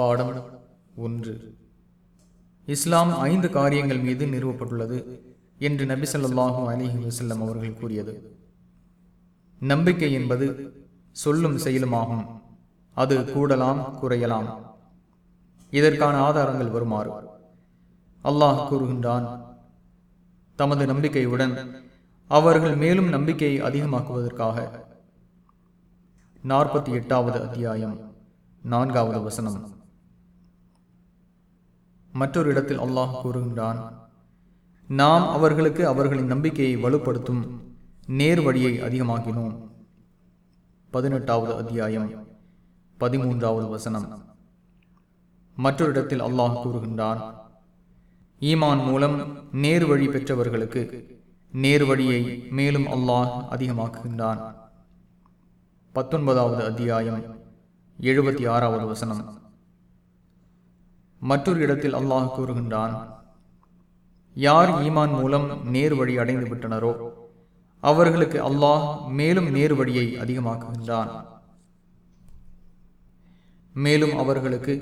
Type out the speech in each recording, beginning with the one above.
பாடம் ஒன்று. இஸ்லாம் ஐந்து காரியங்கள் மீது நிறுவப்பட்டுள்ளது என்று நபி ஸல்லல்லாஹு அலிஹி வசல்லம் அவர்கள் கூறியது. நம்பிக்கை என்பது சொல்லும் செயலுமாகும். அது கூடலாம் குறையலாம். இதற்கான ஆதாரங்கள் வருமாறு. அல்லாஹ் கூறுகின்றான் தமது நம்பிக்கையுடன் அவர்கள் மேலும் நம்பிக்கையை அதிகமாக்குவதற்காக. நாற்பத்தி எட்டாவது அத்தியாயம் நான்காவது வசனம். மற்றொரு இடத்தில் அல்லாஹ் கூறுகின்றான் நாம் அவர்களுக்கு அவர்களின் நம்பிக்கையை வலுப்படுத்தும் நேர் வழியை அதிகமாக்கினோம். பதினெட்டாவது அத்தியாயம் பதிமூன்றாவது வசனம். மற்றொரு இடத்தில் அல்லாஹ் கூறுகின்றான் ஈமான் மூலம் நேர் வழி பெற்றவர்களுக்கு நேர் வழியை மேலும் அல்லாஹ் அதிகமாக்குகின்றான். பத்தொன்பதாவது அத்தியாயம் எழுபத்தி ஆறாவது வசனம். மற்றொரு இடத்தில் அல்லாஹ் கூறுகின்றான் யார் ஈமான் மூலம் நேர் வழி அடைந்து விட்டனரோ அவர்களுக்கு அல்லாஹ் மேலும் நேர் வழியை அதிகமாக்குகின்றான். மேலும் அவர்களுக்கு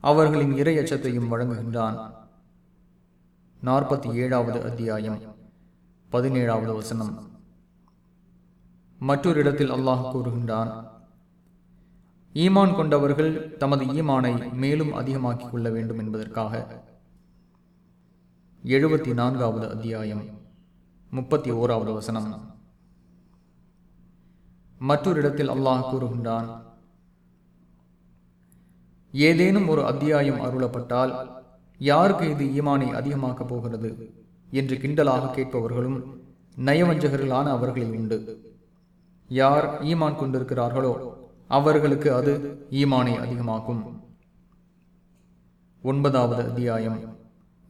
அவர்களின் இறை அச்சத்தையும் வழங்குகின்றான். நாற்பத்தி ஏழாவது அத்தியாயம் பதினேழாவது வசனம். மற்றொரு இடத்தில் அல்லாஹ் கூறுகின்றான் ஈமான் கொண்டவர்கள் தமது ஈமானை மேலும் அதிகமாக்கிக் கொள்ள வேண்டும் என்பதற்காக. எழுபத்தி நான்காவது அத்தியாயம் முப்பத்தி ஓராவது வசனம். மற்றொரு இடத்தில் அல்லாஹ் கூறுகின்றான் ஏதேனும் ஒரு அத்தியாயம் அருளப்பட்டால் யாருக்கு இது ஈமானை அதிகமாக்கப் போகிறது? என்று கிண்டலாக கேட்பவர்களும் நயவஞ்சகர்களான அவர்களில் உண்டு. யார் ஈமான் கொண்டிருக்கிறார்களோ அவர்களுக்கு அது ஈமானை அதிகமாக்கும். ஒன்பதாவது அத்தியாயம்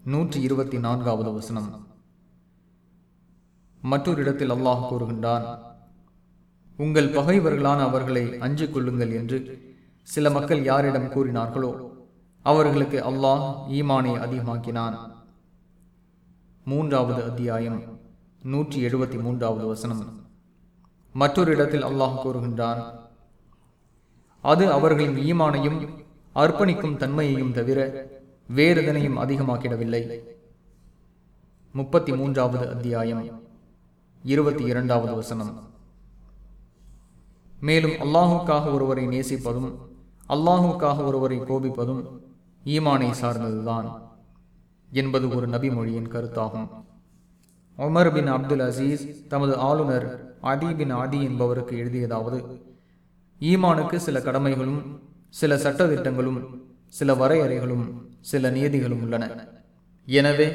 நூற்றி இருபத்தி நான்காவது வசனம். மற்றொரு இடத்தில் அல்லாஹ் கூறுகின்றான் உங்கள் பகைவர்களான அவர்களை அஞ்சிக் கொள்ளுங்கள் என்று சில மக்கள் யாரிடம் கூறினார்களோ அவர்களுக்கு அல்லாஹ் ஈமானை அதிகமாக்கினான். மூன்றாவது அத்தியாயம் நூற்றி எழுபத்தி மூன்றாவது வசனம். மற்றொரு இடத்தில் அல்லாஹ் கூறுகின்றான் அது அவர்களின் ஈமானையும் அர்ப்பணிக்கும் தன்மையையும் தவிர வேறுதனையும் அதிகமாக்கிடவில்லை. முப்பத்தி மூன்றாவது அத்தியாயம். இருபத்தி இரண்டாவது வசனம். மேலும் அல்லாஹுக்காக ஒருவரை நேசிப்பதும் அல்லாஹுக்காக ஒருவரை கோபிப்பதும் ஈமானை சார்ந்ததுதான் என்பது ஒரு நபி மொழியின் கருத்தாகும். உமர் பின் அப்துல் அசீஸ் தமது ஆளுநர் அதி பின் ஆதி என்பவருக்கு எழுதியதாவது ஈமானுக்கு சில கடமைகளும் சில சட்டதிட்டங்களும் சில வரையறைகளும் சில நியதிகளும் உள்ளன. எனவே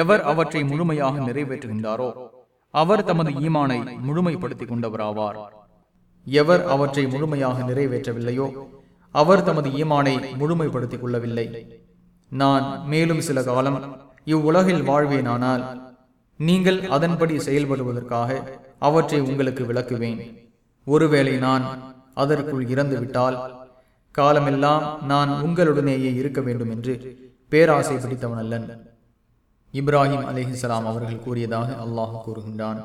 எவர் அவற்றை முழுமையாக நிறைவேற்றுகின்றாரோ அவர் தமது ஈமானை முழுமைப்படுத்திக் கொண்டவராவார். எவர் அவற்றை முழுமையாக நிறைவேற்றவில்லையோ அவர் தமது ஈமானை முழுமைப்படுத்திக் கொள்ளவில்லை. நான் மேலும் சில காலம் இவ்வுலகில் வாழ்வேனானால் நீங்கள் அதன்படி செயல்படுவதற்காக அவற்றை உங்களுக்கு விளக்குவேன். ஒருவேளை நான் அதற்குள் இறந்துவிட்டால் காலமெல்லாம் நான் உங்களுடனேயே இருக்க வேண்டும் என்று பேராசை பிடித்தவன் அல்லன் இப்ராஹிம் அலிஹிசலாம் அவர்கள் கூறியதாக அல்லாஹ் கூறுகின்றான்.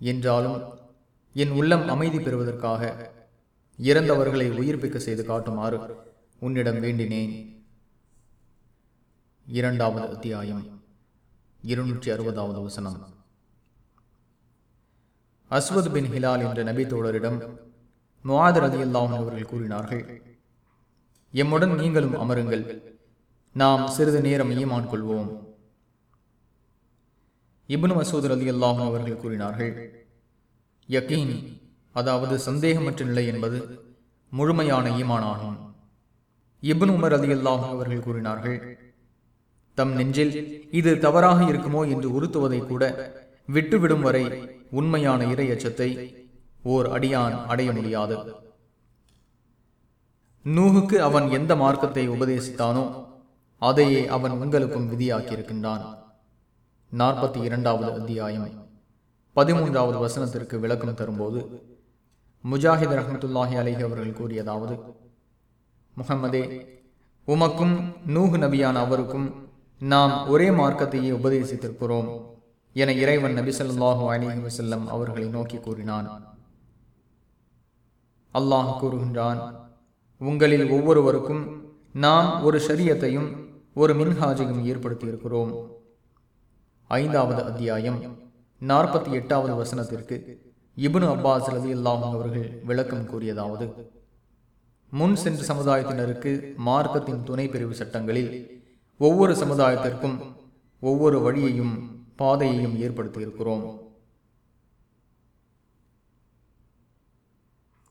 என்றாலும் என் உள்ளம் அமைதி பெறுவதற்காக இறந்தவர்களை உயிர்ப்பிக்க செய்து காட்டுமாறு உன்னிடம் வேண்டினேன். இரண்டாவது அத்தியாயம் இருநூற்றி அறுபதாவது வசனம். அஸ்வத் பின் ஹிலால் என்ற நபி தோழரிடம் முவாதர் அலி அல்லாஹன் அவர்கள் கூறினார்கள் எம்முடன் நீங்களும் அமருங்கள். நாம் சிறிது நேரம் ஈமான் கொள்வோம். இப்னு மசூதர் அலி அல்லாஹன் அவர்கள் கூறினார்கள் யக்கீன் அதாவது சந்தேகமற்ற நிலை என்பது முழுமையான ஈமானாகும். இப்னு உமர் அலி அல்லாஹன் அவர்கள் கூறினார்கள் தம் நெஞ்சில் இது தவறாக இருக்குமோ என்று உறுத்துவதை கூட விட்டுவிடும் வரை உண்மையான இறை அச்சத்தை ஓர் அடியான் அடைய முடியாது. நூகுக்கு அவன் எந்த மார்க்கத்தை உபதேசித்தானோ அதையே அவன் உங்களுக்கும் விதியாக்கியிருக்கின்றான். நாற்பத்தி இரண்டாவது அத்தியாயம். பதிமூன்றாவது வசனத்திற்கு விளக்கம் தரும்போது முஜாஹித் ரஹமத்துல்லாஹி அலிஹி அவர்கள் கூறியதாவது முகமதே உமக்கும் நூஹு நபியான அவருக்கும் நாம் ஒரே மார்க்கத்தையே உபதேசித்திருக்கிறோம் என இறைவன் நபி சொல்லாஹு அலிஹி வசல்லம் அவர்களை நோக்கி கூறினான். அல்லாஹ் கூறுகின்றான் உங்களில் ஒவ்வொருவருக்கும் நாம் ஒரு ஷரியத்தையும் ஒரு மின்ஹாஜையும் ஏற்படுத்தியிருக்கிறோம். ஐந்தாவது அத்தியாயம் நாற்பத்தி எட்டாவது வசனத்திற்கு இபுனு அப்பாஸ் ரதி அல்லாஹும் அவர்கள் விளக்கம் கூறியதாவது முன் சென்ற சமுதாயத்தினருக்கு மார்க்கத்தின் துணை பிரிவு சட்டங்களில் ஒவ்வொரு சமுதாயத்திற்கும் ஒவ்வொரு வழியையும் பாதையையும் ஏற்படுத்தியிருக்கிறோம்.